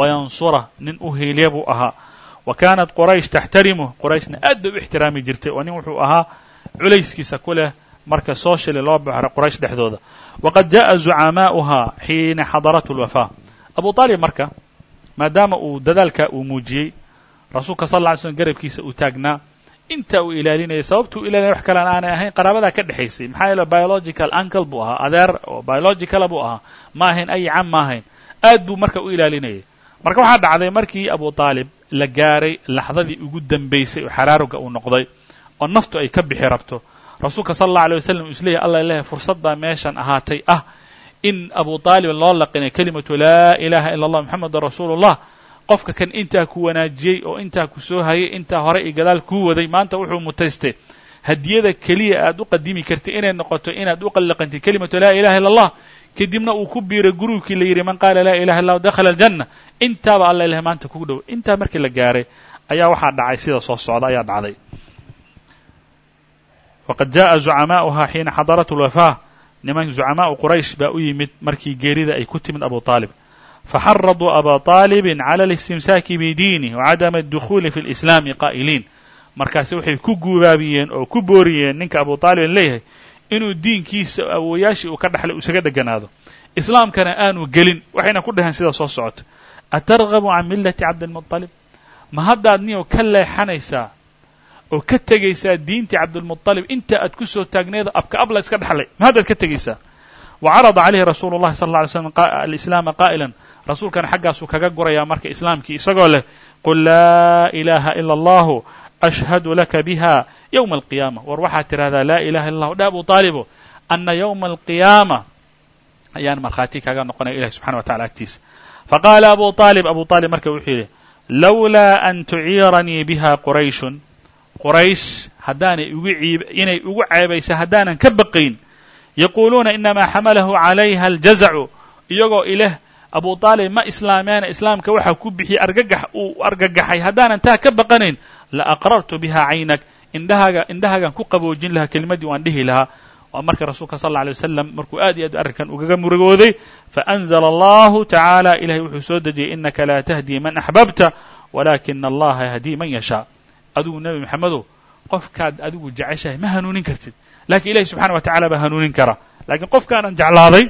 wayansurah nin u hiilya buu ahaa wa kaanat quraysh taxtarimuh qurayshna aad bay u ixtiraami jirtay oo nin wuxuu ahaa culayskiisa ku leh marka socially loo baxro quraysh dhexdooda waqad jaءa zucamaa'uhaa xiina xadarathu اlwafaa abu طaalib marka maadaama uu dadaalka uu muujiyey rasuulka sal lla ly slm garabkiisa uu taagnaa inta uu ilaalinayay sababta uu ilaalinaya wax kalean aanay ahayn qaraabadaa ka dhexaysay maxaa yeele biological uncle buu ahaa adeer oo biologicala buu ahaa ma ahayn ay cam ma ahayn aad buu marka u ilaalinayay marka waxaa dhacday markii abu aalib la gaaray laxdadii ugu dambaysay oo xaraaruga uu noqday oo naftu ay ka bixi rabto rasuulka sal allah alay waslam uu isleeyahy allah ilahay fursad baa meeshan ahaatay. Ah in abu aalibin loo laqinay kelimatu laa ilaaha ila allah moxamedun rasuulullah qofka kan intaa ku wanaajiyey oo intaa ku soo hayay intaa hore iyo gadaal kuu waday maanta wuxuu mutaystay. Hadiyada keliya aad u qadimi kartid inay noqoto inaad u qallaqantid kelimatu laa ilaha illa allah kadibna uu ku biiray gurubkii la yidhi man qaala laa ilaha illa dakhala aljanna intaaba alla ilahay maanta kugu dhow intaa markii la gaaray ayaa waxaa dhacay sida soo socda ayaa dhacday waqad jaءa zucamaa'uhaa xiina xadarat اlwafaa niman zucamaa'u quraysh baa u yimid markii geerida ay ku timid abu طaalib faxaraduu aba طaalibin cala اlistimsaaki bidiinih wacadama اdukhuuli fi اlislaami qaa'iliin markaasi waxay ku guubaabiyeen oo ku booriyeen ninka abu طaalibin leeyahay inuu diinkiisa awooyaashii uu ka dhexlay isaga dheganaado islaamkana aanu gelin waxayna ku dhaheen sida soo socota atargabu can millati cabdilmuطalib ma haddaad niyow ka leexanaysaa oo ka tegaysaa diintii cabdilmuطalib inta aad ku soo taagneeda abka abla iska dhexlay ma haddaad ka tegaysaa wa carada calayhi rasuulu اllahi sal lla alay slam alislaama qaa'ilan rasuulkana xaggaasuu kaga gurayaa marka islaamkii isagoo leh qul laa ilaha ila allahu ashhadu laka biha yowma alqiyaama war waxaad tidhahdaa laa ilaha illa allah dha abu taalibo ana yowma alqiyaama ayaan markhaati kaga noqonaya ilahi subxana wa tacala agtiisa faqaala abu aalib abu aalib marka wuxuu yidhi lowlaa an tuciiranii biha qurayshun quraysh haddaanay igu ciib inay ugu ceebaysa haddaanan ka baqayn yaquuluuna inamaa xamalahu calayha aljazacu iyagoo ileh abu aalib ma islaameena islaamka waxaa ku bixiyey argagax uu argagaxay haddaanan taa ka baqanayn la aqrartu biha caynak indhahaaga indhahaagan ku qaboojin lahaa kelimadii waan dhihi lahaa waa marka rasuulka sal alla alay wasalam markuu aad iyo aad arrinkan ugaga murugooday faanzla allahu tacaala ilahay wuxuu soo dejiyey inaka laa tahdii man axbabta walaakina allaha yahdii man yashaa adigu nebi maxamedow qofkaad adigu jeceshahay ma hanuunin kartid. Lakiin ilahi subxana wa tacala baa hanuunin kara. Lakiin qofkaanan jeclaaday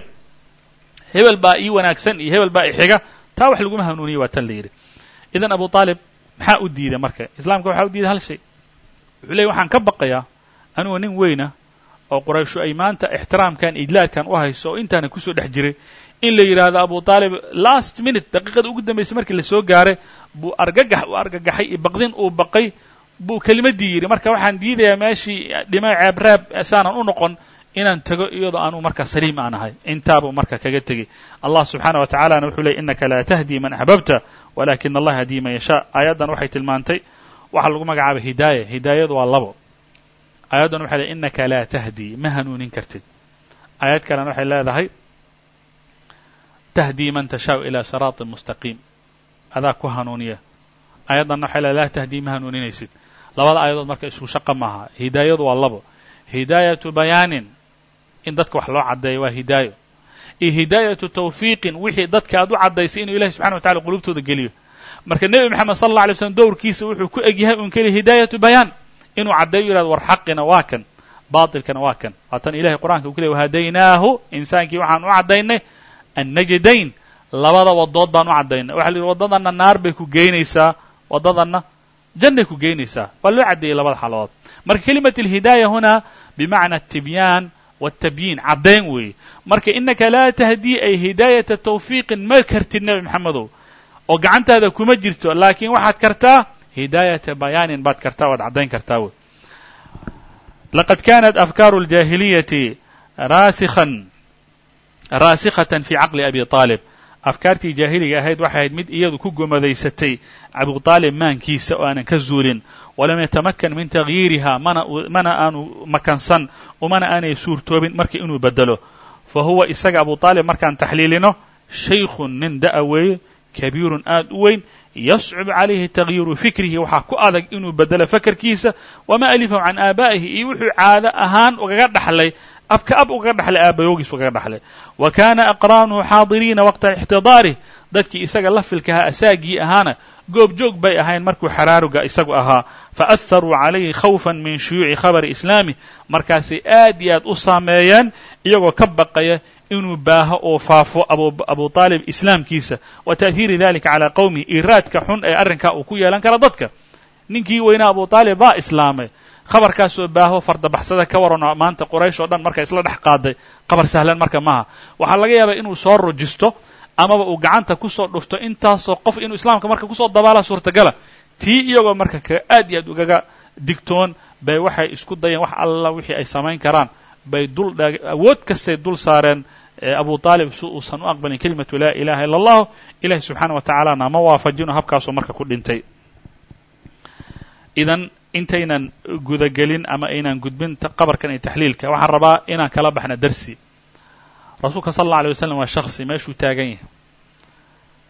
hebel baa ii wanaagsan iyo hebel baa ixiga taa wax laguma hanuuniye waa tan la yidhi. Idan abu aalib maxaa u diiday marka? Islaamka waxaa u diiday hal shay. Wuxuu leeyay waxaan ka baqayaa anigoo nin weyna oo qurayshu ay maanta ixtiraamkan idlaadkan u hayso oo intaana ku soo dhex jiray in la yidhaahdo abu aalib last minute daqiiqada ugu dambaysay markii la soo gaaray buu argagax u argagaxay iyo baqdin uu baqay buu kelimadii yidhi marka waxaan diidayaa meeshii dhima ceebraab saanan u noqon inaan tego iyadoo aanu marka saliim aan ahay. Intaabuu marka kaga tegey. Allah subxaana wa tacalana wuxuu leyy innaka laa tahdii man axbabta walakina allah yahdii man yashaa. Aayaddan waxay tilmaantay waxaa lagu magacaabay hidaaya hidaayadu waa labo aayaddan waxay leey innaka laa tahdii ma hanuunin kartid. Aayad kalena waxay leedahay tahdii man tashaau ilaa siraaطin mustaqiim. Adaa ku hanuuniya. Aayaddanna waxay leedahay laa tahdii ma hanuuninaysid. Labada aayadood marka isku shaqa maaha hidaayadu waa labo. Hidaayatu bayaanin. In dadka wax loo caddeeyo waa hidaayo. Iyo hidaayatu tawfiiqin. Wixii dadka aad u caddaysay inuu ilahi subxana wa tacala qulubtooda geliyo. Marka nebi moxamed sal alla alay slam dowrkiisa wuxuu ku egyahay un keliya hidaayatu bayaan inuu caddeeyo yihahdo war xaqina waa kan baatilkana waa kan. Waatan ilahay qur'anka uu ku ley wahadaynaahu insaankii waxaan u caddaynay annajdayn labada wadood baan u caddaynay. Waxa la yidhi waddadanna naar bay ku geynaysaa waddadanna jannay ku geynaysaa waa loo caddeeyey labada xaaladood marka kelimat alhidaaya huna bimacna atibyaan watabyiin caddayn weeye. Marka inaka laa tahdii ay hidaayata tawfiiqin ma kartid nebi maxamedow oo gacantaada kuma jirto laakiin waxaad kartaa hidaayata bayaanin baad kartaa waad caddayn kartaa wey laqad kanat afkaaru اljaahiliyati rasikhan raasikhatan fi caqli abi طaalib afkaartii jaahiliga ahayd waxay ahayd mid iyadu ku gomadaysatay abu طaalib maankiisa oo aanan ka zuulin walam yatamakan min tagyiiriha mana mana aanu makansan umana aanay suurtoobin marka inuu bedelo fa huwa isaga abu طaalib markaan taxliilino shaykhun nin da'a weeye kabiirun aad u weyn yascub calayhi tagyiiru fikrihi waxaa ku adag inuu bedelo fakerkiisa wama alifahu can aabaa'ihi iyo wuxuu caado ahaan ugaga dhaxlay abka ab ugaga dhaxlay aabayoogiis ugaga dhaxlay. Wa kaana aqraanuhu xaadiriina waqta ixtidaarih dadkii isaga la filkahaa asaagii ahaana goobjoog bay ahayn markuu xaraaruga isagu ahaa. Faaharuu calayhi khawfan min shuyuuci khabari islaami. Markaasay aad iyo aad u saameeyeen iyagoo ka baqaya inuu baaho oo faafo abu aalib islaamkiisa. Wa ta'hiiri dalika calaa qowmihi iraadka xun ee arrinkaa uu ku yeelan kara dadka. Ninkii weynaa abu aalib baa islaamay. Khabarkaasoo baaho fardabaxsada ka warano maanta quraysh oo dhan marka isla dhex qaaday. Qabar sahlan marka maaha. Waxaa laga yaabaa inuu soo rujisto amaba uu gacanta ku soo dhufto intaasoo qof inuu islaamka marka ku soo dabaala suurtagala. Tii iyagoo marka ka aad iyo aad ugaga digtoon bay waxay isku dayeen wax alla wixii ay samayn karaan bay dul awood kastay dul saareen abu aalib si uusan u aqbalin kelimatu laa ilaha illa allahu ilahi subxaana wa tacaalana ma waafajino habkaasoo marka ku dhintay. Idan intaynan gudagelin ama aynan gudbin qabarkan iyo taxliilka waxaan rabaa inaan kala baxna darsi rasuulka sal alla alay waslam waa shaksi meeshuu taagan yahay.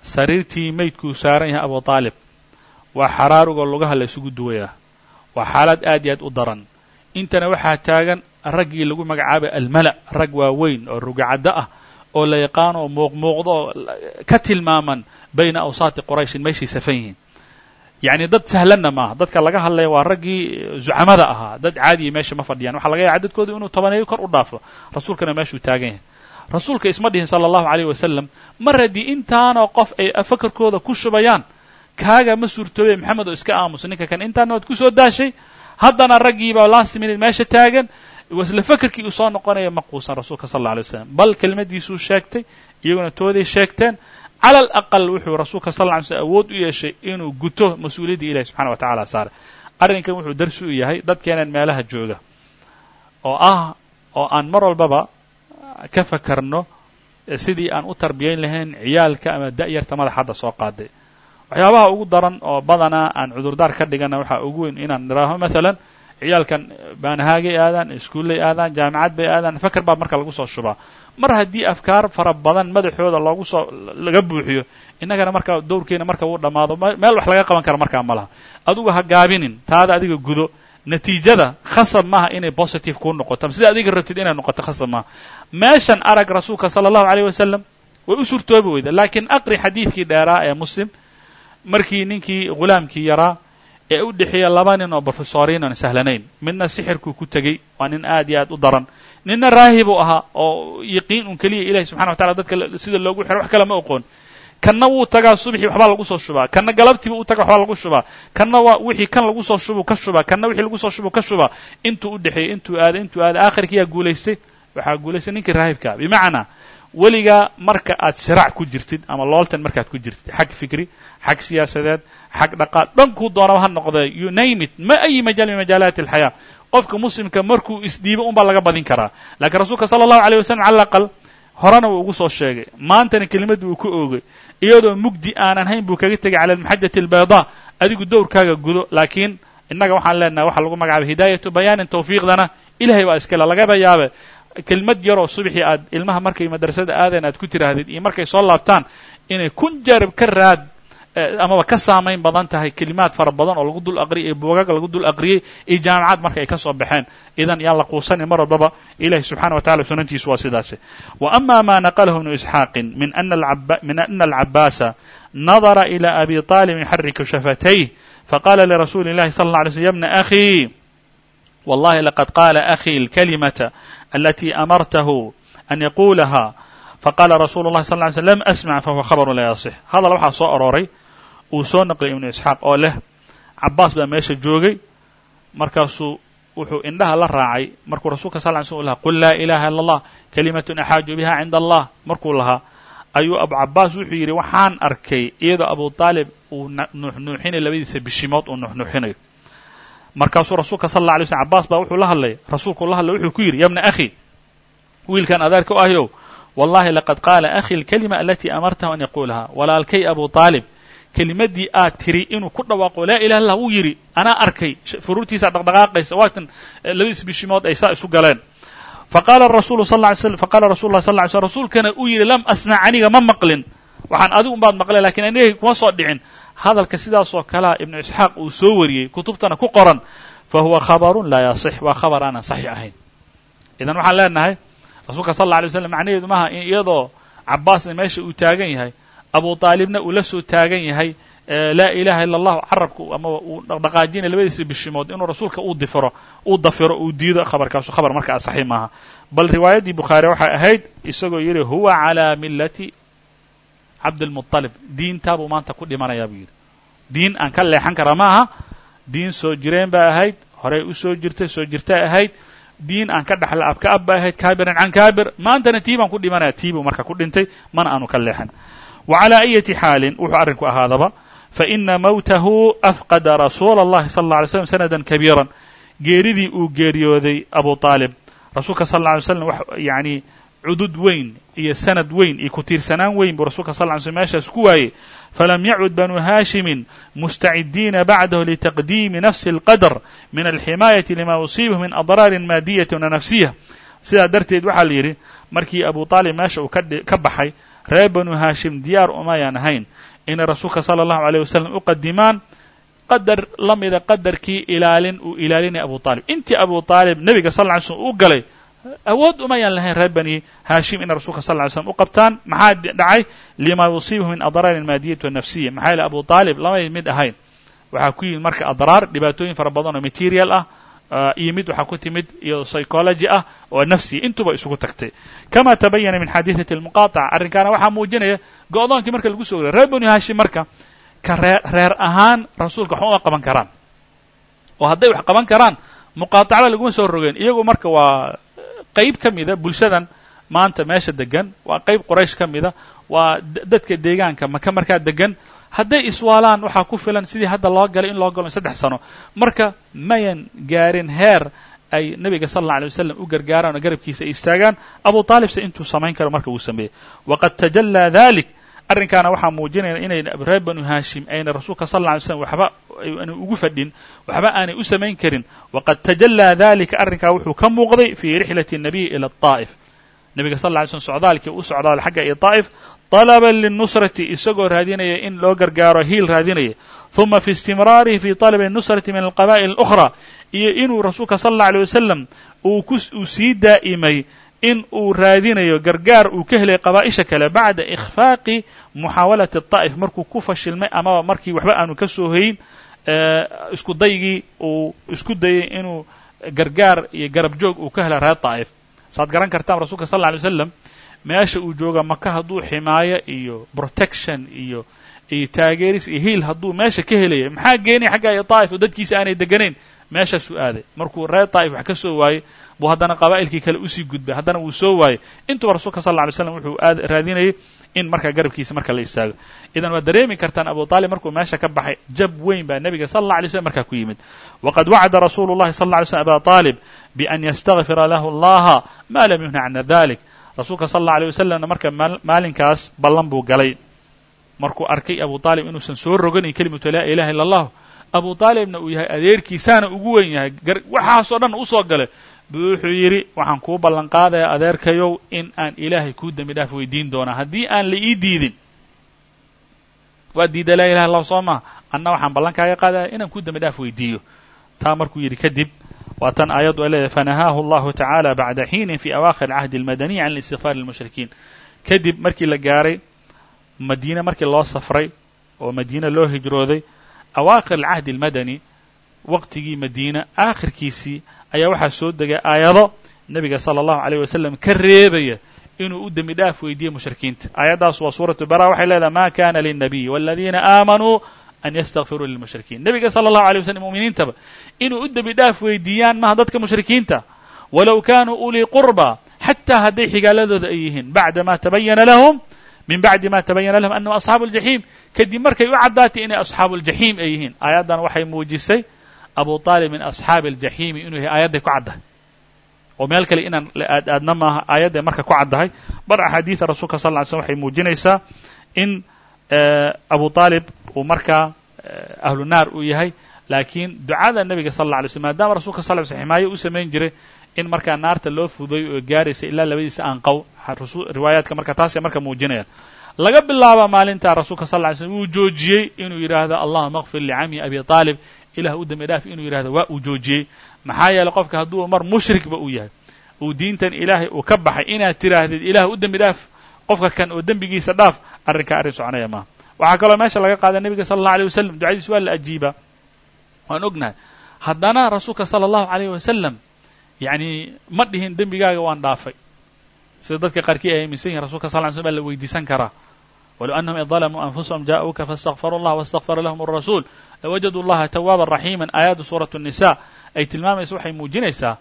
Sariirtii meydkuu saaran yahay abu aalib waa xaraarugoo lugaha la isugu duwayaa waa xaalad aad iyo aad u daran. Intana waxaa taagan raggii lagu magacaabay almala rag waaweyn oo rugacaddo ah oo la yaqaano oo muuqmuuqdo oo ka tilmaaman bayna awsaati qurayshin meeshay safan yihiin. Yacni dad sahlanna maaha. Dadka laga hadlaya waa raggii zucamada ahaa. Dad caadiya meesha ma fadhiyaan. Waxa laga yahay cadadkooda inuu tobaneeyo kor u dhaafo. Rasuulkana meeshuu taagan yahay rasuulka isma dhihin sala allahu alayh wasalam mar haddii intaanoo qof ay fakarkooda ku shubayaan? Kaaga ma suurtoobay maxamed oo iska aamusa ninka kan intaana waad ku soo daashay? Haddana raggiibaa last minute meesha taagan. Wasla fakerkii uu soo noqonaya ma quusan rasuulka sal alla alay waslam bal kelmaddiisuu sheegtay iyaguna tooday sheegteen. Cala alaqal wuxuu rasuulka sal lla ly slm awood u yeeshay inuu guto mas'uuliyaddii ilahi subxana wa tacala saaray. Arrinkan wuxuu darsi u yahay dadkeenan meelaha jooga oo ah oo aan mar walbaba ka fakarno sidii aan u tarbiyayn lahayn ciyaalka ama da'yarta madaxadda soo qaaday. Waxyaabaha ugu daran oo badanaa aan cudurdaar ka dhigana waxaa ugu weyn inaan nidhaaho maalan ciyaalkan baanahaagay aadaan iskuullay aadaan jaamicad bay aadaan faker baa marka lagu soo shubaa. Mar haddii afkaar fara badan madaxooda loogu soo laga buuxiyo innagana marka dowrkeena marka uu dhammaado meel wax laga qaban kara markaa ma laha. Ha gaabinin taada adiga gudo natiijada khasab maaha inay positive kuu noqoto. Sida adiga rabtid inay noqoto khasab maaha. Meeshan arag rasuulka sala allahu alayh wasalam way u suurtoobi weyda laakiin aqri xadiidkii dheeraa ee muslim markii ninkii ghulaamkii yaraa ee u dhexeeya laba nin oo brofesoriin oon sahlanayn midna sixirkuu ku tegey waa nin aad iyo aad u daran. Ninna raahibuu ahaa oo yaqiin un keliya ilahi subxana wa tacala dadka sida loogu xiro wax kale ma oqoon kanna wuu tagaa subxii waxbaa lagu soo shubaa kanna galabtiiba u taga waxbaa lagu shubaa kanna waa wixii kan lagu soo shubuu ka shubaa kanna wixii lagu soo shubuu ka shubaa intuu u dhexeeyey intuu aaday intuu aaday aakhirkiyaa guulaystay waxaa guulaystay ninkii raahibkaa bimacnaa weligaa marka aad shiraac ku jirtid ama looltan markaad ku jirtid xag fikri xag siyaasadeed xag dhaqaal dhankuu doonaba ha noqdee you name it ma ayi majaal min majaalaati alxayaa. Qofka muslimka markuu isdhiibo un baa laga badin karaa. Lakiin rasuulka sala allahu alay wasalam cala aqal horena wuu ugu soo sheegay. Maantana kelimadda uu ku oogay. Iyadoo mugdi aanan hayn buu kaga tegay cala almaxajati albaydaa adigu dowrkaaga gudo laakiin innaga waxaan leenahay waxa lagu magacaabay hidaayatu bayaanin tawfiiqdana. Ilahay baa iskale lagaba yaabe kelmad yaroo subxii aad ilmaha markay madrasada aadayn aad ku tiraahdid iyo markay soo laabtaan inay kun jarab ka raad amaba ka saamayn badan tahay kelimaad fara badan oo lagu dul aqriyay iyo buugag lagu dul aqriyey iyo jaamacad marka ay ka soo baxeen idan yaan la quusanin mar walbaba ilahi subxana wa tacala sunantiisu waa sidaasi wa ama ma naqalahu ibnu isxaaqin min ana alcabaasa nadara ila abi طaalib yuxariku shafatayh faqala lirasuuli اllahi sala اlه alay slm ya bna akhi wallahi laqad qala akhi اlkalimata alati amartahu an yaqulaha faqala rasulu اllahi sal ly slm lam asmac fahuwa khabaru la yasix hadal waxaa soo arooray uu soo naqliyay ibnu isxaaq oo leh cabaas baa meesha joogay. Markaasuu wuxuu indhaha la raacay. Markuu rasulka sal ly slm lahaa qul laa ilaha illa allah kalimatun axaaju biha cinda allah markuu lahaa ayuu abu cabaas wuxuu yidhi waxaan arkay iyadoo abu aalib uu nuuxnuuxinayo labadiisa bishimood uu nuuxnuuxinayo markaasuu rasuulka sal alla alay slm cabaas baa wuxuu la hadlay. Rasuulku la hadlay wuxuu ku yidhi ya bna akhi wiilkan adeerka u ahyow wallahi laqad qaala akhi alkalima alatii amartahu an yaqulaha walaalkay abu aalib kelimaddii aad tiri inuu ku dhawaaqo laa ilaha illah wuu yidhi anaa arkay. Furuurtiisaa dhaqdhaqaaqaysa waatan labadiis bishimood ay saa isu galeen. Faqala rasulu sal ly slm faqala rasul lah sal ly slm rasuulkana uu yidhi lam asmac aniga ma maqlin. Waxaan adigu unbaad maqleen laakiin aniga kuma soo dhicin. Hadalka sidaasoo kalea ibnu isxaaq uu soo wariyey kutubtana ku qoran fa huwa khabarun laa yasix waa khabar aanan saxiix ahayn. Idan waxaan leenahay rasuulka sal alla alay slam macnaheedu maaha in iyadoo cabaasna meesha uu taagan yahay abu aalibna uu la soo taagan yahay laa ilaha illa allahu carabku ama uu dhaqdhaqaajinaya labadiisa bishimood inuu rasuulka uu difiro uu dafiro uu diido khabarkaasu. Khabar marka asaxi maaha. Bal riwaayaddii bukhaari waxay ahayd isagoo yidhi huwa calaa millati cabdilmuطalib diintaa buu maanta ku dhimanayaa buu yidhi. Diin aan ka leexan kara ma aha diin soo jireen ba ahayd horey u soo jirtay soo jirtay ahayd. Diin aan ka dhexla ab ka ab ba ahayd kaabiran can kaabir. Maantana tii baan ku dhimanaya tii buu marka ku dhintay mana aanu ka leexan wa calaa ayati xaalin wuxuu arrinku ahaadaba faina mowtahu afqada rasuula اllahi sal اlla alay slam sanadan kabiiran geeridii uu geeriyooday abu aalib rasuulka sal alla alay slam yani cudud weyn iyo sanad weyn iyo ku tiirsanaan weyn buu rasulka sal ly slm meeshaas ku waayey falam yacud banu haashimin mustacidiina bacdahu litaqdiimi nafsi اlqadr min alximaayati lima usiibahu min adraarin maadiyati wa nafsiya sidaa darteed waxaa la yidhi markii abu aalib meesha uu ka baxay reer banu haashim diyaar umayaan ahayn. Inay rasuulka sala allahu aleyh wasalam u qadimaan qadar la mida qadarkii ilaalin uu ilaalinaya abu aalib intii abu aalib nebiga sal ly slm u galay awood umayaan lahayn reer bani haashim inay rasulka sal ly slm u qabtaan. Maxaa dhacay? Lima yusiibahu min adraar almaadiyati wanafsiya maxaa yaele abu aalib lamay mid ahayn. Waxaa ku yimid marka adraar dhibaatooyin fara badan oo material ah iyo mid waxaa ku timid iyo psychology ah oo nafsiya intuba isugu tagtay kama tabayana min xadiiثati اlmuqaطaca arrinkaana waxaa muujinaya go-doonkii marka lagu soo gray reer bani haashim marka ka reer reer ahaan rasuulka waxba uma qaban karaan oo hadday wax qaban karaan muqaaطacada laguma soo rogeen iyagu marka waa qayb ka mida bulshadan maanta meesha degan waa qayb qoraysh ka mida waa dadka deegaanka maka markaa degan hadday iswaalaan waxaa ku filan sidii hadda loo galay in loo galo saddex sano. Marka mayan gaarin heer ay nebiga sal alla alay wasalam u gargaaraan oo garabkiisa ay istaagaan abu aalibse intuu samayn karo marka uu sameeyey. Waqad tajallaa dalik arrinkaana waxaa muujinaya inay reer banu haashim ayna rasuulka sal alla alay slam waxba aanay ugu fadhin waxba aanay u samayn karin. Waqad tajallaa dalika arrinkaa wuxuu ka muuqday fii rixlati الnabiyi ila aa'if nabiga sal lla alay slm socdaalkii u socdaal xagga iyo daa'if طalaban liلnusrati isagoo raadinaya in loo gargaaro hiil raadinaya ثuma fi istimraarihi fi طalabi الnusrati min alqaba'il الأkhرى iyo inuu rasuulka sal اlla alيه wasalam uu sii daa'imay in uu raadinayo gargaar uu ka helay qabaa'isha kale bacda ikhfaaqi muxaawalati الطaa'if markuu ku fashilmay amaba markii waxba aanu ka soo hoyin isku daygii uu isku dayay inuu gargaar iyo garab joog uu ka hela reer طaa'if saad garan kartaan rasulka sal lla alay slam meesha uu jooga maka hadduu ximaayo iyo protection iyo iyo taageeris iyo hiil hadduu meesha ka helaya maxaa geenaya xagga iyo طaa'if oo dadkiisa aanay deganayn meeshaasuu aaday markuu reer طaa'if wax ka soo waayey buu haddana qabaa'ilkii kale u sii gudbay haddana wuu soo waayey. Intuba rasulka sal lla alay slam wuxuu aad raadinayay in markaa garabkiisa marka la istaago. Idan waad dareemi kartaan abu aalib markuu meesha ka baxay jab weyn baa nebiga sal alla alay slm markaa ku yimid. Waqad wacada rasuulu llahi sal lla alay slm aba aalib bian yastakfira lahu allaha ma lam yuhna cana dalik rasuulka sal alla alay wasalamna marka maalinkaas ballan buu galay. Markuu arkay abu aalib inuusan soo roganin kelimatu laa ilaha illa allah abu aalibna uu yahay adeerkiisaana ugu weyn yahay. Waxaasoo dhan u soo galay. Buu wuxuu yidhi waxaan kuu ballan qaadaya adeerkayow in aan ilaahay kuu dembi dhaaf weydiin doonaa. Haddii aan la ii diidin. Waa diida laa ilaha illah soo maha anna waxaan ballan kaaga qaadaya inaan kuu dembi dhaaf weydiiyo. Taa markuu yidhi kadib waa tan aayaddu ay leedahay fanahaahu allahu tacaala bacda xiinin fi awaakhir cahdi almadaniy can istikfaar lilmushrikiin kadib markii la gaaray madiine markii loo safray oo madiine loo hijrooday awaakhir alcahdi almadani waqtigii madiina aakhirkiisii ayaa waxaa soo degay aayado nebiga sala allahu alayh wasalam ka reebaya inuu u dembi dhaaf weydiiyo mushrikiinta aayaddaas waa suuratu bara waxay leedahay ma kana lilnabiy waladiina aamanuu an ystakfiruu lilmushrikiin nebiga sala allahu alay waslm muminiintaba inuu u dembi dhaaf weydiiyaan maha dadka mushrikiinta walow kaanuu ulii qurba xataa hadday xigaaladooda ay yihiin bacda ma tabayana lahum min bacdi ma tabayana lahum anahum asxaabu aljaxiim kadib markay u caddaatay inay asxaabu aljaxiim ay yihiin aayaddan waxay muujisay abu aalib min asxaabi aljaxiimi inuu yahay aayadday ku caddahay oo meel kale inaan aad aadna maaha aayadday marka ku caddahay bar axaadiida rasuulka sal ly slm waxay muujinaysaa in abu aalib uu markaa ahlu naar uu yahay laakiin ducada nebiga sal alla alay slm maadaama rasulka sal slm ximaayo u samayn jiray in markaa naarta loo fudayo oo gaaraysa ilaa labadiisa aanqow riwaayaadka marka taasay marka muujinayaan laga bilaaba maalintaa rasuulka sal ly slm wuu joojiyey inuu yidhaahdo allahuma kfir licami abi aalib ilah u dembi dhaaf inuu yidhahdo waa uu joojiyey. Maxaa yeeley qofka hadduu mar mushrikba uu yahay. Uu diintan ilaahay uu ka baxay inaad tiraahdid ilaah u dembi dhaaf qofka kan oo dembigiisa dhaaf arrinkaa arrin soconaya maaha waxaa kaloo meesha laga qaada nebiga sala allahu alيyه wasalam ducadiis waa la ajiibaa waan ognahay haddana rasuulka sala allahu alayh wasalam yacni ma dhihin dembigaaga waan dhaafay sida dadka qaarkii ay aaminsan yihin rasulka sal ly slm baa la weydiisan karaa walow anahum id dalamuu anfusahum ja'uuka faاstakfaruu اllah wastakfara lahum الrasuul lawajaduu llaha tawaaban raxiima aayaddu suuraة الnisa ay tilmaamaysa waxay muujinaysaa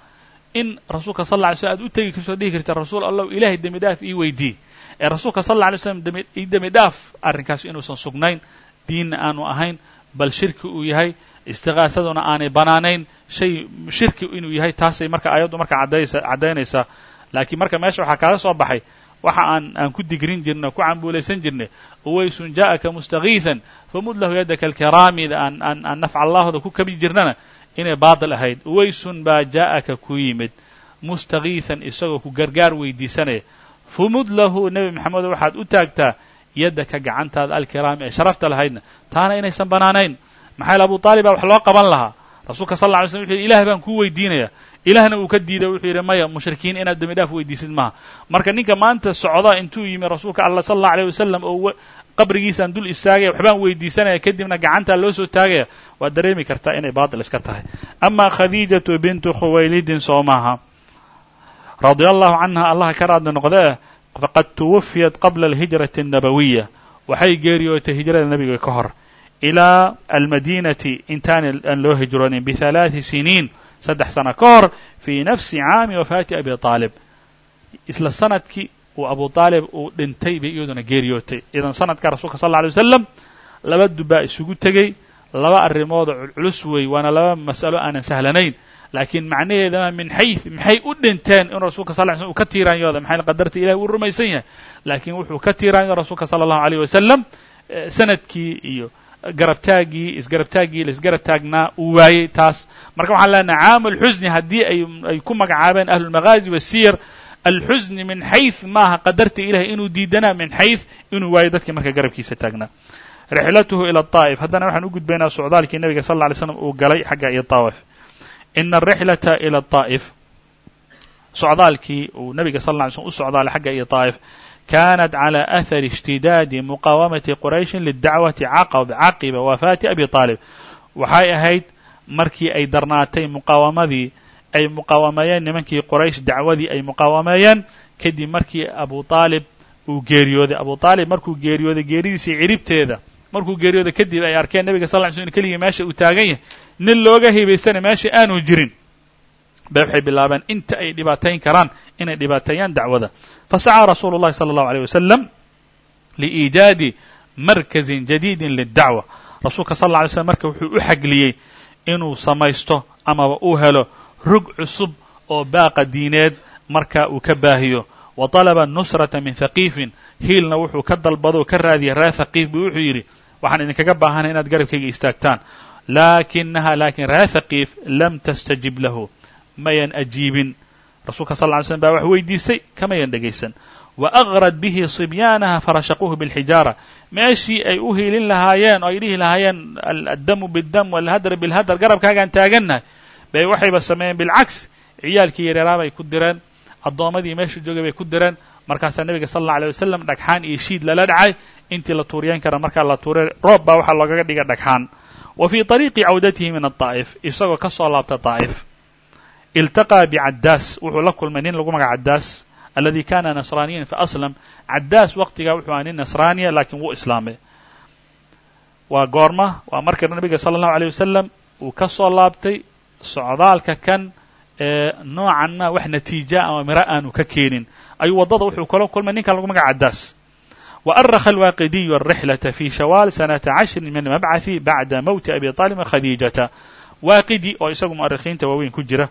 in rasuulka sal lla ly slm aad u tegi kartoo dhihi karta rasuul allow ilahay dembi dhaaf ii weydii. Ee rasuulka sal alla alay slam ii dembi dhaaf. Arrinkaas inuusan sugnayn diinna aanu ahayn bal shirki uu yahay istiqaasaduna aanay banaanayn shay shirki inuu yahay taasay marka aayaddu marka caddaynaysaa. Laakiin marka meesha waxaa kaaga soo baxay waxa aan aan ku digrin jirnay o ku cambuulaysan jirnay uwaysun ja'aka mustakiiثan famud lahu yadaka alkiraamida aan aan aan nafca allahooda ku kabi jirnana inay baatil ahayd uwaysun baa ja'aka ku yimid mustakiiثan isagoo ku gargaar weydiisanaya famud lahu nebi maxamedo waxaad u taagtaa yaddaka gacantaada alkiraami ee sharafta lahaydna. Taana inaysan banaanayn. Maxaa yaele abu aalib baa wax loo qaban lahaa. Rasuulka sal lla ly slm wuxu yidhi ilah baan kuu weydiinaya ilaahna uu ka diiday wuxuu yidhi maya mushrikiin inaad dembi dhaaf weydiisid maaha marka ninka maanta socda intuu yimi rasuulka alla sal allau aleyh wasalam oo qabrigiisaan dul istaagaya waxbaan weydiisanaya kadibna gacantaa loo soo taagaya waad dareemi kartaa inay baatil iska tahay. Ama khadiijatu bintu khuwaylidin soo maaha. Radia allahu canha allaha ka raadli noqdee faqad tuwafiyat qabla alhijrati annabawiya waxay geeriyootay hijrada nebiga ka hor. Ilaa almadiinati intaani aan loo hijroonin bihalaaثi siniin saddex sano ka hor fii nafsi caami wafaati abi aalib isla sannadkii uu abu aalib uu dhintay bay iyaduna geeriyootay. Idan sanadka rasuulka sal lla alay waslam laba dubbaa isugu tegey laba arrimoodoo culculus wey waana laba mas'alo aanan sahlanayn. Laakiin macnaheedana min xayث maxay u dhinteen in rasuulka sal ly slm uu ka tiiraanyooda maxay qadarta ilahi uu rumaysan yahay? Laakiin wuxuu ka tiiraanyo rasuulka sala allahu aleyh wasalam sannadkii iyo garabtaaggii isgarabtaaggii laisgarab taagnaa uu waayey taas marka waxaan leenahay caam alxusni haddii ay ay ku magacaabeen ahlulmagaazi wasiyar alxusni min xayث maaha qadarta ilahay inuu diidanaa min xayث inuu waayo dadkii marka garabkiisa taagnaa rixlatuhu ila طaa'if haddana waxaan u gudbaynaa socdaalkii nebiga sal lla alay slam uu galay xagga iyo taawif ina alrixlata ila طaa'if socdaalkii uu nebiga sal lla alay slm u socdaalay xagga iyo taa'if kanat calى ahari اshtidaadi muqaawamati qurayshin lidacwati caqiba wafaati abi aalib waxay ahayd markii ay darnaatay muqaawamadii ay muqaawameeyeen nimankii qoraysh dacwadii ay muqaawameeyeen kadib markii abu aalib uu geeriyooday abu aalib markuu geeriyooday geeridiisii ciribteeda markuu geeriyooday kadib ay arkeen nebiga sal ly slm keligii meesha uu taagan yahay nin looga hibaystana meesha aanu jirin bay waxay bilaabeen inta ay dhibaatayn karaan inay dhibaateeyaan dacwada fasacaa rasuulu اllahi salى اllahu alيyه wasalam liiijaadi markazin jadiidin lidacwa rasuulka sal lla alay slm marka wuxuu u xagliyey inuu samaysto amaba uu helo rog cusub oo baaqa diineed marka uu ka baahiyo wa طalaba nusrata min haqiifin hiilna wuxuu ka dalbado ka raadiyay reer haqiif buu wuxuu yidhi waxaan idinkaga baahanay inaad garabkayga istaagtaan laakinaha lakin reer haqiif lam tastajib lahu mayan ajiibin. Rasuulka sal ly slm baa wax weydiisay kamayan dhegaysan. Wa agrad bihi sibyaanaha farashaquuhu bilxijaara. Meeshii ay u hiilin lahaayeen oo ay dhihi lahaayeen addamu biddam walhadar bilhadar garabkaagaan taagannahay. Bay waxayba sameeyeen bilcagsi ciyaalkii yareeraa bay ku direen addoommadii meesha joogay bay ku direen. Markaasaa nebiga sal alla alay wasalam dhagxaan iyo shiid lala dhacay. Intii la tuuriyeen kara markaa la tuuray roob baa waxaa loogaga dhiga dhagxaan. Wa fii ariiqi cawdatihi min alطaa'if isagoo ka soo laabta daa'if iltaqىa bicaddaas wuxuu la kulmay nin lagu magaca caddaas aladi kana nasraaniyan faaslam caddaas waqtigaa wuxuu aha nin nasraaniya lakin wuu islaamay waa goorma waa marka nabiga sala allahu alيyه wasalam uu ka soo laabtay socdaalka kan ee noocan ma wax natiija ama miro aanu ka keenin ayuu waddada wuxuu kala kulmay ninkan lagu magaca caddaas وأرخ الواقدي الرحلة في شhوال سنة عشر من مبعث بعda موت أبي طالب khadيiجةa waaqidi oo isagu mu'arikhiinta waaweyn ku jira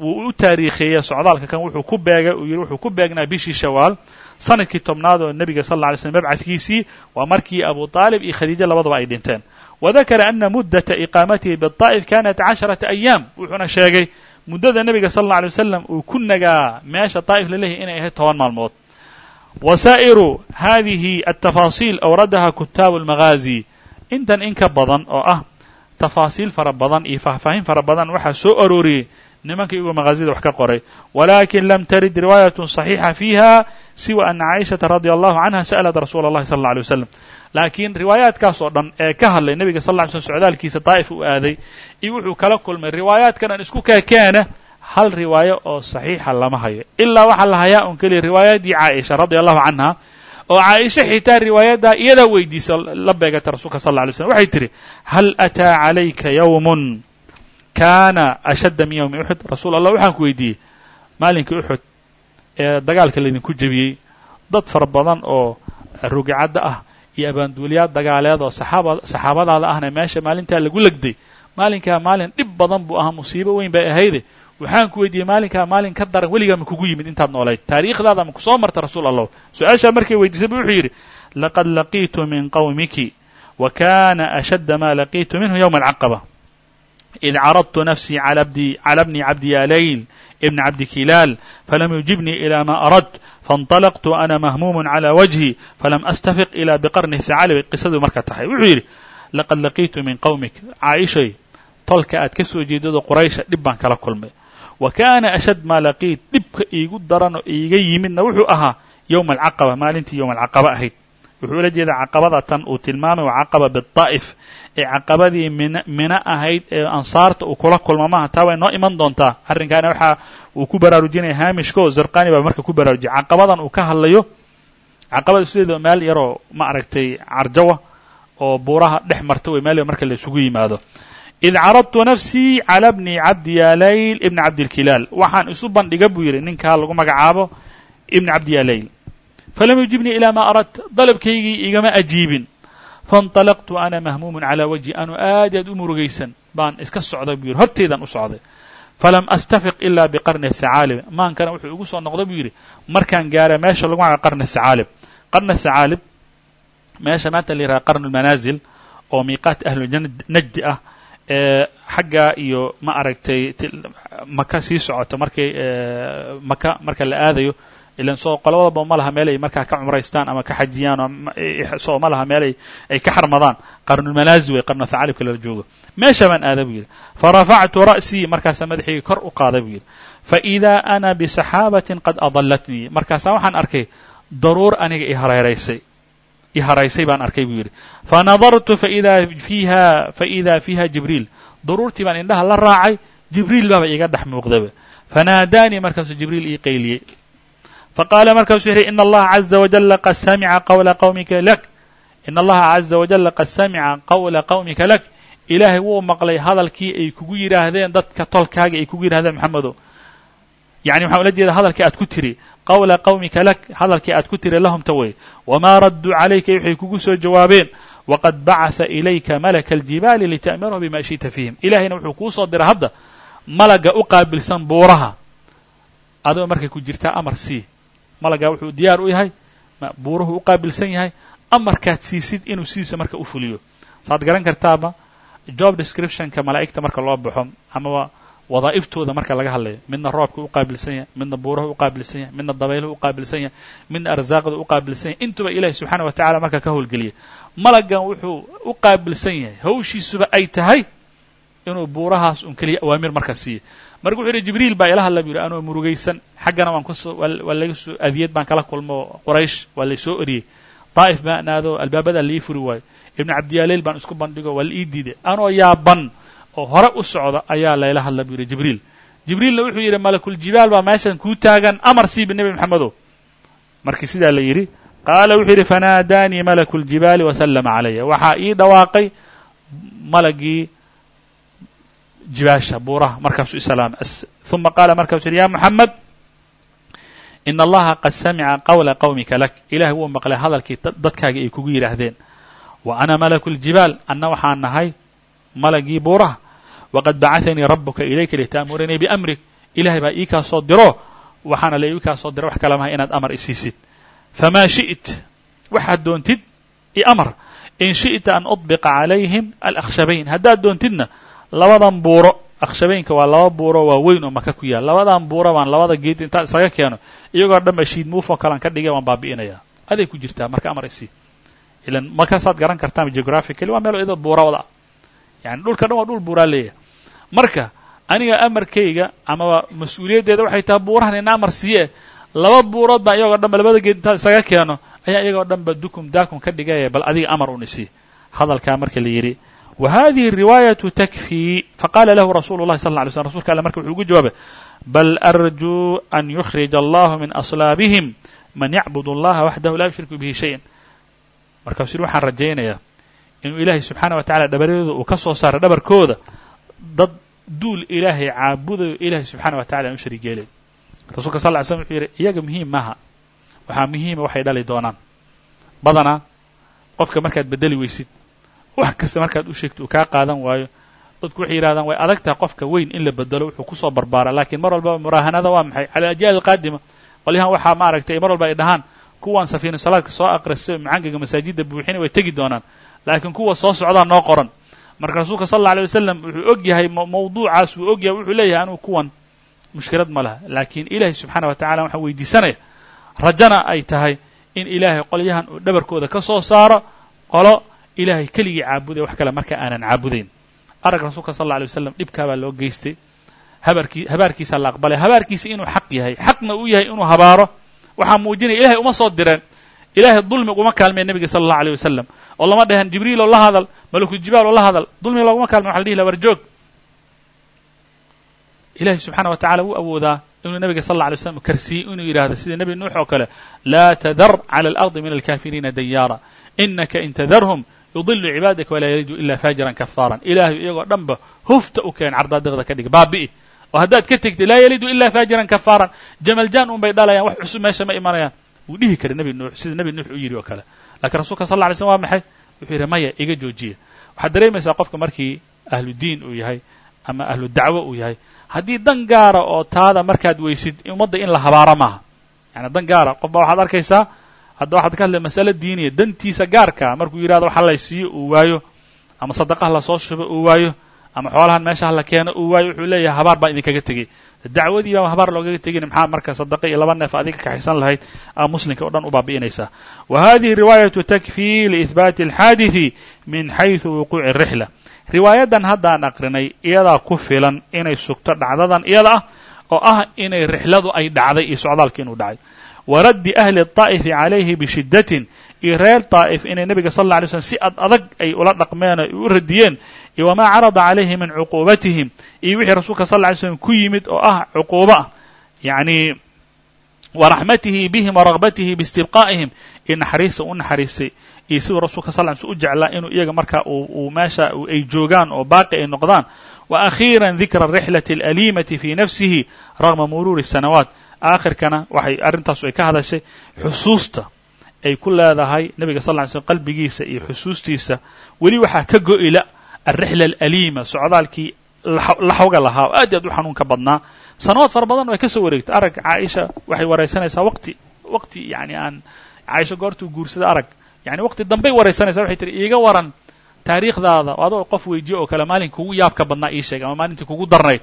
wuu u taariikheeyey socdaalka kan wuxuu ku beegay uu yihi wuxuu ku beegnaa bishii shawaal sannadkii tobnaad oo nebiga sal alla alay slm mabcadkiisii waa markii abu taalib iyo khadiijo labadaba ay dhinteen. Wadakara ana muddata iqaamatihi biطaa'if kanat casharata ayaam wuxuuna sheegay muddada nebiga sal alla alay wasalam uu ku nagaa meesha daa'if laleeyahy inay ahayd toban maalmood. Wasaa'iru haadihi atafaasiil awradaha kutaabu lmagaazi intan in ka badan oo ah tafaasiil fara badan iyo faahfaahin fara badan waxaa soo arooriyey nimanka iyagoo maqaazida wax ka qoray walakin lam tarid riwaayat صaxiixa fiiha siwa ana caaishaةa radi allahu canha sa'lat rasuula اllahi sal اlla alay waslam laakiin riwaayaadkaas oo dhan ee ka hadlay nebiga sal lla ly slm socdaalkiisa daa'if u aaday iyo wuxuu kala kulmay riwaayaadkan aan isku kaakeena hal riwaayo oo saxiixa lama hayo ilaa waxaa la hayaa un keliya riwaayaddii caaisha radia allahu canha oo caaisha xitaa riwaayaddaa iyadaa weydiisa la beegatay rasuulka sal lla lay slm waxay tidhi hal ataa calayka yawmun kaana ashadda min yowmi uxud rasuul allah waxaan ku weydiiyey maalinkii uxud ee dagaalka laydinku jebiyey dad fara badan oo rugicadda ah iyo abaanduuliyaad dagaaleed oo saxaaba saxaabadaada ahna meesha maalintaa lagu legday. Maalinkaa maalin dhib badan buu ahaa musiibo weyn bay ahayde. Waxaan ku weydiiyey maalinkaa maalin ka daran weligaa ma kugu yimid intaad noolayd. Taariikhdaada ma ku soo marta rasuul allah su'aashaa markay weydiisay bu wuxuu yidhi laqad laqiitu min qawmiki wa kana ashadda ma laqiitu minhu yowma alcaqaba id caradtu nafsii cala bni cabdi yalayl ibni cabdi kilaal falam yujibnii ila ma aradت faاnطalqtu ana mahmuum calى wajhi falam astafiq ila biqarni hacali bay qisaduu marka tahay wuxuu yidhi laqad laqiitu min qowmik caaishay tolka aad ka soo jeedado quraysha dhib baan kala kulmay wa kaana ashad maa laqiit dhibka iigu daran oo iiga yimidna wuxuu ahaa yowma alcaqaba maalintii yowma alcaqaba ahayd wuxuu ula jeedaa caqabada tan uu tilmaamay waa caqaba bidaa'if ee caqabadii min mina ahayd ee ansaarta uu kula kulma maaha taa way noo iman doontaa. Arrinkaana waxa uu ku baraarujinaya haamishko zarqani baa marka ku baraarujiyay caqabadan uu ka hadlayo caqabada sideeda meel yaroo ma aragtay carjawa oo buuraha dhex marta wey meel marka la isugu yimaado. Id caradtu nafsii cala bni cabdi yalayl ibni cabdilkilaal. Waxaan isu bandhiga buu yidhi ninkaa lagu magacaabo ibni cabdi yalayl falam yujibnii ilaa maa aradta dalabkaygii igama ajiibin faاnطalaqtu ana mahmuumun calaa wajhi anuu aad aad u murugaysan baan iska socday buu yidhi hortaydan u socday falam astafiq ilaa biqarni hacaalib maankana wuxuu igu soo noqda buu yidhi markaan gaara meesha lagu magaca qarni hacaalib qarni hacaalib meesha maanta la yidhaha qarnu lmanaazil oo miiqaat ahlunajdi ah ee xaggaa iyo ma aragtay maka sii socota markay maka marka la aadayo ilan soo qolabadaba ma laha meel ay markaa ka cumraystaan ama ka xajiyaan soo ma laha meel ay ka xarmadaan. Qarnulmanaazi wey qarna hacaalibka lala joogo. Meesha baan aada buu yidhi. Farafactu ra'sii markaasaa madaxaygii kor u qaaday buu yidhi. Faidaa ana bisaxaabatin qad adallatnii. Markaasaa waxaan arkay daruur aniga i hareeraysay. I haraysay baan arkay buu yidhi. Fanadartu faidaa fiiha faإida fiiha jibriil. Daruurtii baan indhaha la raacay jibriil baaba iga dhex muuqdaba. Fanaadaanii markaasuu jibriil ii qayliyey faqaala markaasuu yidhi in allaha caza wajala qad samica qawla qawmika lak in allaha caza wajala qad samica qawla qawmika lak ilaahay wuu maqlay hadalkii ay kugu yidhaahdeen dadka tolkaaga ay kugu yidhahdeen maxamedo yani waxaan ula jeeda hadalkii aad ku tiri qawla qawmika lak hadalkii aad ku tiri lahumta wey wamaa radduu calayka waxay kugu soo jawaabeen waqad bacatha ilayka malaka aljibaali lita'mirahu bima shi'ta fiihim ilahayna wuxuu kuu soo diray hadda malaga u qaabilsan buuraha adoo markay ku jirtaa amar malagaa wuxuu diyaar u yahay buuruhu u qaabilsan yahay amarkaad siisid inuu sidiisa marka u fuliyo. Saad garan kartaaba job descriptionka malaa'igta marka loo baxo amaba wadaa'iftooda marka laga hadlayo. Midna roobka u qaabilsan yahay midna buuraha u qaabilsan yahay midna dabayluhu u qaabilsan yahay midna arsaaqda u qaabilsan yahay. Intuba ilahi subxaana wa tacala marka ka howlgeliyay malagan wuxuu u qaabilsan yahay hawshiisuba ay tahay inuu buurahaas un keliya awaamir marka siiyo marka wuxuu yidhi jibriil baa ila hadla bu yidhi anoo murugaysan xaggana waan ku soo waa laga soo adiyad baan kala kulmo qoraysh waa laysoo eriyey. Daa'if baan aado albaabada laii furi waayo. Ibnu cabdiyaaleyl baan isku bandhigo waa la ii diiday anoo yaaban oo hore u socda ayaa layla hadla bu yidhi jibriil jibriilna wuxuu yidhi malakuljibaal baa meeshan kuu taagan amar siiba nebi maxamedow markii sidaa la yidhi qaala wuxuu yidhi fanaadaanii malaku ljibaali wasallama calaya waxaa ii dhawaaqay malagii jibaasha buuraha markaasuu islaamay uma qaala markaasuu yidhi ya moxamed in allaha qad samica qawla qawmika lak. Ilahay wuu maqlay hadalkii dadkaaga ay kugu yidhaahdeen. Wa ana malaku ljibaal anna waxaan nahay malagii buuraha. Waqad bacatanii rabuka ilayka lita'muranii biamrik ilahay baa ii kaa soo diro waxaana la ii kaa soo dira wax kala maha inaad amar isiisid famaa shi't waxaad doontid i amar. In shi'ta an uطbiqa calayhim alakhshabayn. Haddaad doontidna labadan buuro akhshabaynka waa laba buuro waa weyn oo maka ku yaal. Labadan buuro baan labada geed intaan isaga keeno iyagoo dhan shiid muufoo kalan ka dhigay waan baabi'inaya. Aday ku jirtaa marka amar isii ilan markaasaad garan kartaan geographically? Waa meel iyadoo buura wada yani dhulka dhan waa dhul buuraa leeyahay. Marka aniga amarkayga amaba mas'uuliyaddeeda waxay tahay buurahan ina amar siiye laba buurood baa iyagoo dhanba labada geed intaad isaga keeno ayaa iyagoo dhanba dukum daakum ka dhigaya bal adiga amar un isii hadalkaa marka la yidhi hadihi riwaayatu takfii faqala lahu rasulu llahi sal lla alay slm rsulka alle marka wuxuu ugu jawaabay bal arjuu an yukhrija allahu min aslaabihim man yacbud allaha waxdahu laa yushriku bihi shayan markaasuu yidhi waxaan rajaynayaa inuu ilaahay subxaana wa tacala dhabaryadooda uu ka soo saaro dhabarkooda dad duul ilaahay caabudayo ilaahay subxaana wa tacala aan u shariig yeelay rasuulka sal ly slm wuxuu yidhi iyaga muhiim maaha waxaa muhiima waxay dhali doonaan badanaa qofka markaad bedeli weysid wax kasta markaad u sheegto uu kaa qaadan waayo dadku waxay yidhahdaan way adag tahay qofka weyn in la bedelo wuxuu ku soo barbaara. Lakiin mar walbaba muraahanada waa maxay? Cala ajyaal alqaadima qolyahan waxaa ma aragtay mar walba ay dhahaan kuwan safiinu salaadka soo aqristay macangaga masaajidda buuxina way tegi doonaan. Laakiin kuwa soo socdaa noo qoran. Marka rasuulka sal alla alay wasalam wuxuu og yahay mawduucaas wuu og yahay wuxuu leeyahay anugu kuwan mushkilad ma laha. Laakiin ilaahay subxaana wa tacala waxaan weydiisanaya rajana ay tahay in ilaahay qolyahan uu dhabarkooda ka soo saaro qolo ilaahay keligii caabuday wax kale marka aanan caabudayn. Arag rasuulka sal alla alay wasalam dhibkaa baa loo geystay. Habarkii habaarkiisaa la aqbalay habaarkiisa inuu xaq yahay. Xaqna uu yahay inuu habaaro. Waxaa muujinaya ilahay uma soo direen. Ilahay dulmi uguma kaalmeen nebiga sala allahu aleyh wasalam oo lama dhehen jibriil oo la hadal malaku jibaal oo la hadal. Dulmi looguma kaalmeen waxa la dhihi laha war joog. Ilahay subxaana wa tacala wuu awoodaa inuu nebiga sal alay slam karsiiyey inuu yidhahdo sida nebi nuux oo kale laa tadar cala alardi min alkafiriina dayaara. Inaka in tadarhum yudilu cibaadaka walaa yalidu ila faajiran kafaaran ilaahay iyagoo dhanba hufta u keen cardaadiqda ka dhig baabi'i oo haddaad ka tegtay laa yalidu ila faajiran kafaaran jamaljaan un bay dhalayaan wax cusub meesha ma imanayaan wuu dhihi karay nebi nuux sida nebi nuux u yidhi oo kale lakiin rasulka sal lla alay slm waa maxay wuxuu yidhi maya iga joojiya waxaad dareemaysaa qofka markii ahlu diin uu yahay ama ahlu dacwo uu yahay haddii dan gaara oo taada markaad weysid ummadda in la habaaro maaha yani dan gaara qof baa waxaad arkaysaa hadda waxaad ka hadlay masale diiniya dantiisa gaarkaa markuu yidhahdo waxa la siiyo uu waayo ama sadaqaha lasoo shubo uu waayo ama xoolahan meesha hala keeno uu waayo wuxuu leeyahay habaar baa idinkaga tegey dacwadii baa habaar loogaga tegin maxaa marka sadaqa iyo laba neef adiga kaxaysan lahayd aa muslimka o dhan u baabi'inaysaa wa hadihi riwaayatu takfii liihbaati alxaadiثi min xayثu wuquuci الrixla riwaayadan haddaan aqrinay iyadaa ku filan inay sugto dhacdadan iyada ah oo ah inay rixladu ay dhacday iyo socdaalki inuu dhacay wa raddi ahli الطaa'ifi calayhi bishiddatin iyo reer طaa'if inay nebiga sal اlla alay slm si ad adag ay ula dhaqmeen o ay u radiyeen iyo wamaa carada calayhi min cuquubatihim iyo wixii rasuulka sal lla alay slm ku yimid oo ah cuquubo ah yacni wa raxmatihi bihim wa ragbatihi biistibqaa'ihim iyo naxariista u naxariistay iyo siduu rasulka sal ly slm u jeclaa inuu iyaga marka uu meesha ay joogaan oo baaqi ay noqdaan. Wa akhiira dikra arixlati alaliimati fi nafsihi ragma muruuri sanawaat. Aakhirkana waxay arrintaasu ay ka hadashay xusuusta ay ku leedahay nebiga sal ly slm qalbigiisa iyo xusuustiisa. Weli waxaa ka go'ila alrixla alaliima socdaalkii laxawga lahaa. Oo aad i aad u xanuunka badnaa. Sanawaad fara badan way ka soo wareegtay. Arag caaisha waxay waraysanaysaa waqti waqti yani aan caaisha goortuu guursada arag yani waqti dambay waraysanaysaa waxay tihi iiga waran taariikhdaada. Oo qof weydiyo oo kale maalinka kugu yaabka badnaa ii sheeg ama maalintii kugu darnayd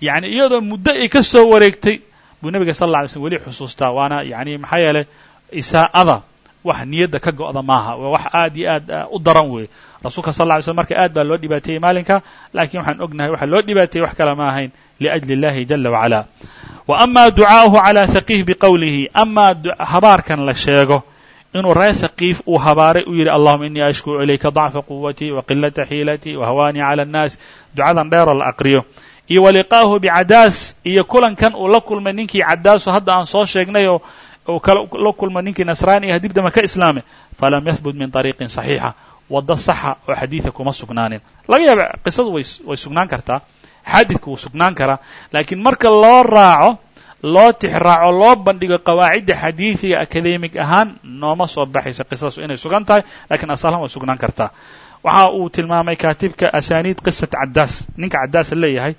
yani iyadoo muddo ay ka soo wareegtay buu nebiga sal alla alay slm xusuustaa waana yani maxaa yeelay isaa'ada wax niyadda ka go'da maaha. Waa wax aad iyo aad ah, u daran weeye. Rasuulka sal alla alay marka aad baa loo dhibaateeyey maalinka laakiin waxaan ognahay waxa loo dhibaateeyey wax kale ma liajli اllahi jala wacala wa ama ducaahu calى haqiih biqowlihi ama habaarkan la sheego inuu reer haqiif uu habaaray uu yidhi allahuma inii ashkuu ilayka dacfa quwatii wa qilata xiilatii wa hawaanii cala annaas. Ducadan dheeroo la aqriyo. Iyo waliqaahu bicadaas iyo kulankan uu la kulmay ninkii cadaaso hadda aan soo sheegnayoo uu kala kulma ninkii nasraani ah dibdama ka islaamay falam yahbut min طariiqin صaxiixa wado saxa oo xadiida kuma sugnaanin. Laga yaaba qisadu way sugnaan kartaa. Xaadidku wuu sugnaan karaa. Laakiin marka loo raaco loo tixraaco loo bandhigo qawaacidda xadiidiga akademig ahaan nooma soo baxaysa qisadaas inay sugan tahay lakiin asalan way sugnaan kartaa. Waxa uu tilmaamay kaatibka asaniid qisat caddaas. Ninka caddaasa leeyahay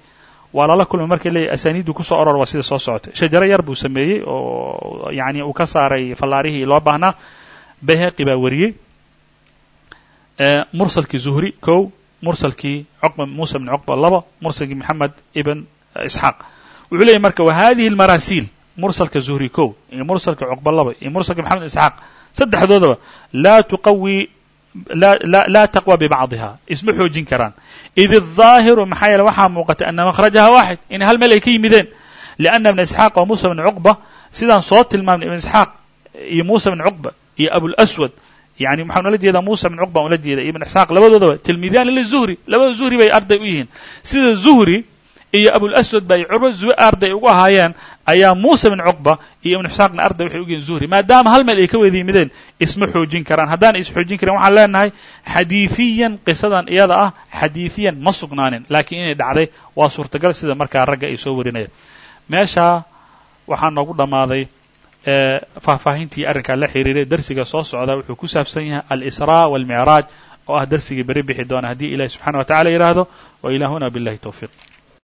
waa lala kulmay markay leeyahay asaniiddu ku soo oror waa sida soo socotay. Shajaro yar buu sameeyey oo yani uu ka saaray fallaarihii loo baahnaa. Bayhaqi baa wariyey. Mursalkii zuhri kow mursalkii muusa bn cuqba laba mursalkii moxamed ibn isxaaq wuxuu leeyahy marka wa hadihi almarasiil mursalka zuhri kow iyo mursalka cuqba laba iyo mursalka moxamed isxaaq saddexdoodaba laa tuqawi laa taqوى bبacضiha isma xoojin karaan id الظaahiru maxaa yeele waxaa muuqatay ana makhrajaha waaxid in hal meel ay ka yimideen لأna بن isxaaq wa muسى بن cuqba sidaan soo tilmaamnay ibn isxaaq iyo muسى بن cuqba iyo abوlأswad yani waxaan ula jeedaa muسى بن cuqba ula jeeda iyo ibn isxaaq labadoodaba tilmiidyaani liلzuhri labada zuhri bay arday u yihiin sida zuhri iyo abulswad ba ay culmadu zuwe arday ugu ahaayeen. Ayaa muusa bin cuqba iyo ibnu xusaaqna arday waxay ugihiin zuhri. Maadaama hal meel ay ka wediimideen isma xoojin karaan. Haddaana is xoojin karin waxaan leenahay xadiifiyan qisadan iyada ah xadiifiyan ma sugnaanin. Laakiin inay dhacday waa suurtagal sida markaa ragga ay soo warinayeen. Meeshaa waxaa noogu dhammaaday faahfaahintii arrinkaa la xiriiray darsiga soo socda wuxuu ku saabsan yahay alisraa waalmicraaj oo ah darsigii beri bixi doona. Haddii ilaahi subxana wa tacala yidhaahdo wa ilaahuna billahi towfiiq